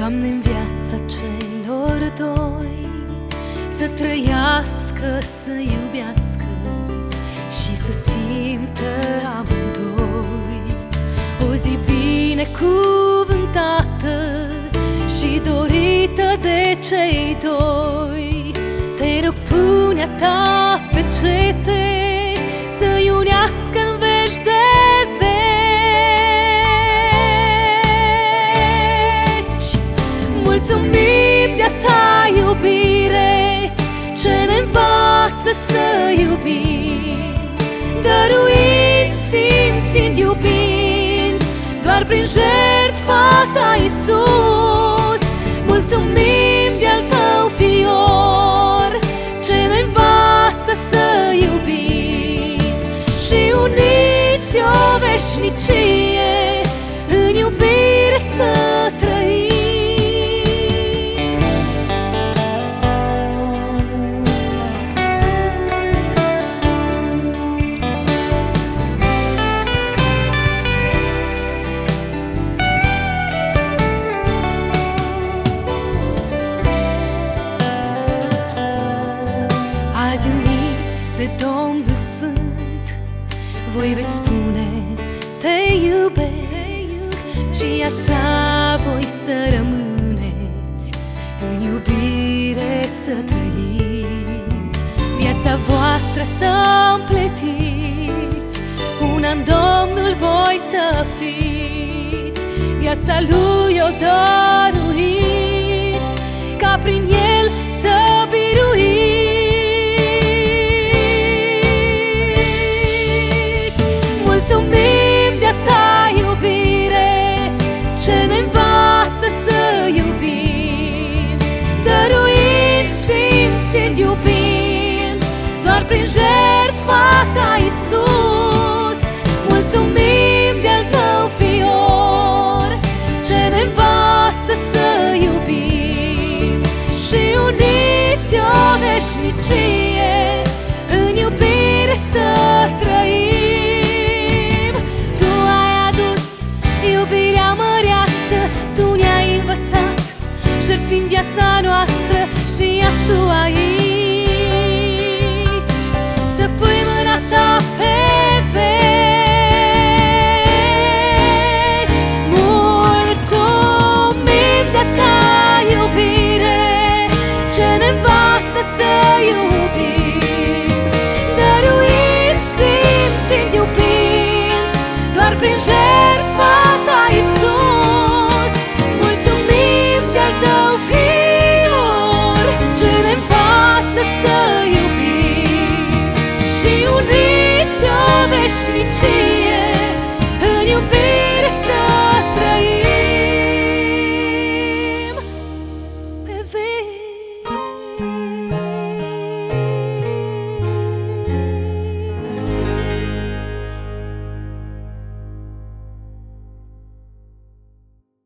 doamne în viața celor doi Să trăiască, să iubească Și să simtă binecuvântată Și dorită de cei doi. Te rog, pune ta pe cete Să-i unească în veci de veci. Mulțumim de-a ta iubire Ce ne învață să iubim. Dăruind, Doar prin jertfa ta, Iisus de Domnul Sfânt. Voi veți spune Te iubesc Și așa voi să rămâneți. În iubire să trăiți Viața voastră să împletiți. Un an Domnul voi să fiți Viața Lui o dăruiți. Ca prin El veșnicie În iubire să trăim. Tu ai adus iubirea măreață Tu ne-ai învățat Jertfind viața noastră Și azi tu ai. să iubim. Dăruiți-mi, simt iubind Doar prin jertfa ta, Iisus. Mulțumim de-al tău fior Ce ne învață să iubim. Și uniți o veșnicie